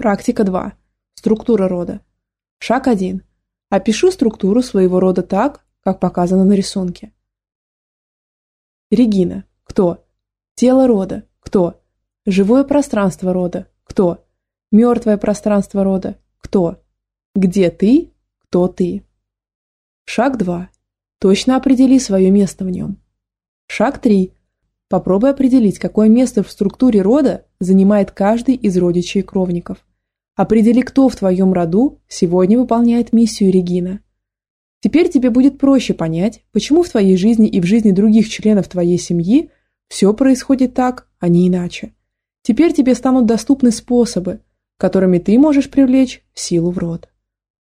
Практика 2. Структура рода. Шаг 1. Опишу структуру своего рода так, как показано на рисунке. Регина. Кто? Тело рода. Кто? Живое пространство рода. Кто? Мертвое пространство рода. Кто? Где ты? Кто ты? Шаг 2. Точно определи свое место в нем. Шаг 3. Попробуй определить, какое место в структуре рода занимает каждый из родичей кровников. Определи, кто в твоем роду сегодня выполняет миссию Регина. Теперь тебе будет проще понять, почему в твоей жизни и в жизни других членов твоей семьи все происходит так, а не иначе. Теперь тебе станут доступны способы, которыми ты можешь привлечь силу в род.